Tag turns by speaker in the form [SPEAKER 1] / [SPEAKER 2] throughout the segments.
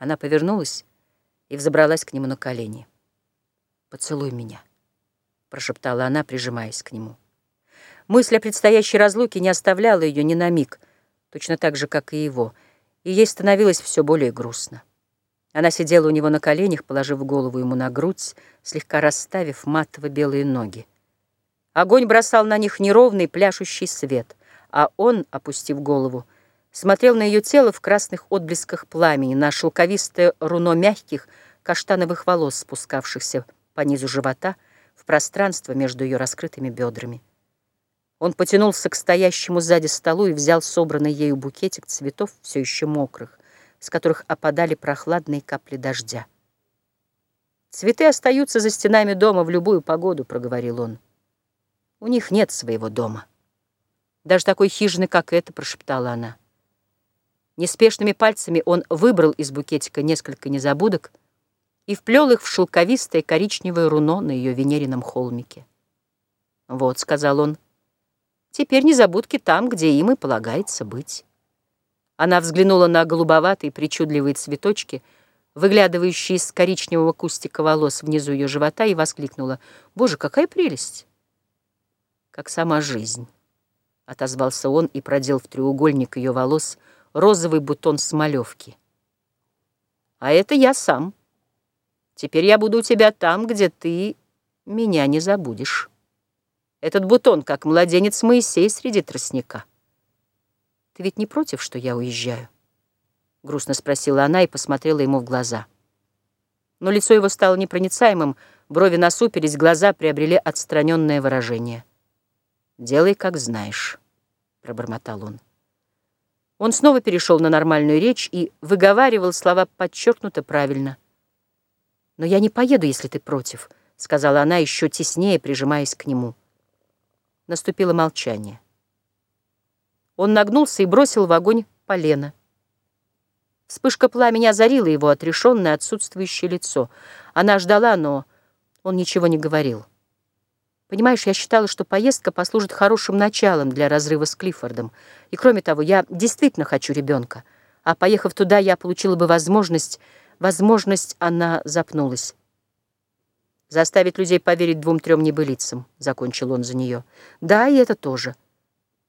[SPEAKER 1] Она повернулась и взобралась к нему на колени. «Поцелуй меня», — прошептала она, прижимаясь к нему. Мысль о предстоящей разлуке не оставляла ее ни на миг, точно так же, как и его, и ей становилось все более грустно. Она сидела у него на коленях, положив голову ему на грудь, слегка расставив матово-белые ноги. Огонь бросал на них неровный пляшущий свет, а он, опустив голову, смотрел на ее тело в красных отблесках пламени, на шелковистое руно мягких каштановых волос, спускавшихся по низу живота в пространство между ее раскрытыми бедрами. Он потянулся к стоящему сзади столу и взял собранный ею букетик цветов, все еще мокрых, с которых опадали прохладные капли дождя. «Цветы остаются за стенами дома в любую погоду», — проговорил он. «У них нет своего дома». «Даже такой хижины, как эта», — прошептала она. Неспешными пальцами он выбрал из букетика несколько незабудок и вплел их в шелковистое коричневое руно на ее венерином холмике. «Вот», — сказал он, — «теперь незабудки там, где им и полагается быть». Она взглянула на голубоватые причудливые цветочки, выглядывающие из коричневого кустика волос внизу ее живота, и воскликнула, «Боже, какая прелесть!» «Как сама жизнь», — отозвался он и продел в треугольник ее волос — розовый бутон смолевки. А это я сам. Теперь я буду у тебя там, где ты меня не забудешь. Этот бутон, как младенец Моисей среди тростника. Ты ведь не против, что я уезжаю? Грустно спросила она и посмотрела ему в глаза. Но лицо его стало непроницаемым, брови насупились, глаза приобрели отстраненное выражение. «Делай, как знаешь», — пробормотал он. Он снова перешел на нормальную речь и выговаривал слова подчеркнуто правильно. «Но я не поеду, если ты против», — сказала она, еще теснее прижимаясь к нему. Наступило молчание. Он нагнулся и бросил в огонь полено. Вспышка пламени озарила его отрешенное, отсутствующее лицо. Она ждала, но он ничего не говорил. Понимаешь, я считала, что поездка послужит хорошим началом для разрыва с Клиффордом. И кроме того, я действительно хочу ребенка. А поехав туда, я получила бы возможность... Возможность, она запнулась. Заставить людей поверить двум-трем небылицам, закончил он за нее. Да, и это тоже.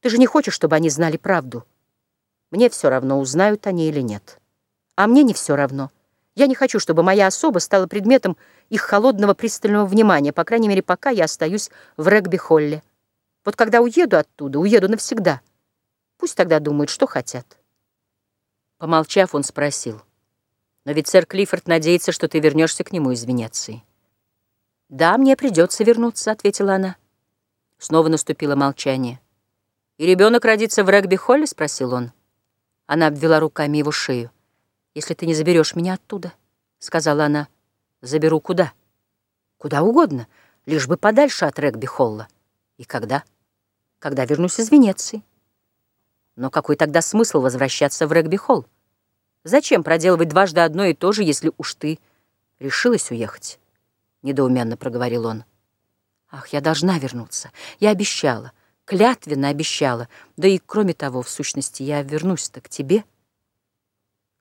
[SPEAKER 1] Ты же не хочешь, чтобы они знали правду? Мне все равно, узнают они или нет. А мне не все равно. Я не хочу, чтобы моя особа стала предметом их холодного пристального внимания, по крайней мере, пока я остаюсь в регби-холле. Вот когда уеду оттуда, уеду навсегда. Пусть тогда думают, что хотят. Помолчав, он спросил. Но ведь сэр Клиффорд надеется, что ты вернешься к нему из Венеции. «Да, мне придется вернуться», — ответила она. Снова наступило молчание. «И ребенок родится в регби-холле?» — спросил он. Она обвела руками его шею. «Если ты не заберешь меня оттуда», — сказала она, — «заберу куда?» «Куда угодно, лишь бы подальше от регби-холла». «И когда?» «Когда вернусь из Венеции». «Но какой тогда смысл возвращаться в регби-холл? Зачем проделывать дважды одно и то же, если уж ты решилась уехать?» Недоуменно проговорил он. «Ах, я должна вернуться. Я обещала, клятвенно обещала. Да и кроме того, в сущности, я вернусь-то к тебе»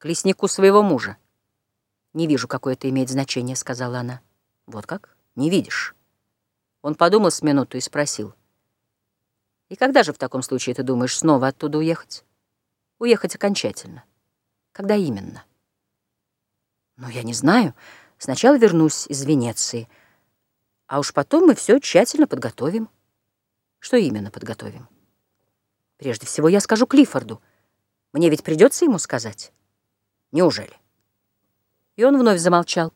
[SPEAKER 1] к леснику своего мужа. «Не вижу, какое это имеет значение», — сказала она. «Вот как? Не видишь?» Он подумал с минуту и спросил. «И когда же в таком случае, ты думаешь, снова оттуда уехать?» «Уехать окончательно. Когда именно?» «Ну, я не знаю. Сначала вернусь из Венеции, а уж потом мы все тщательно подготовим». «Что именно подготовим?» «Прежде всего я скажу Клиффорду. Мне ведь придется ему сказать». Неужели? И он вновь замолчал.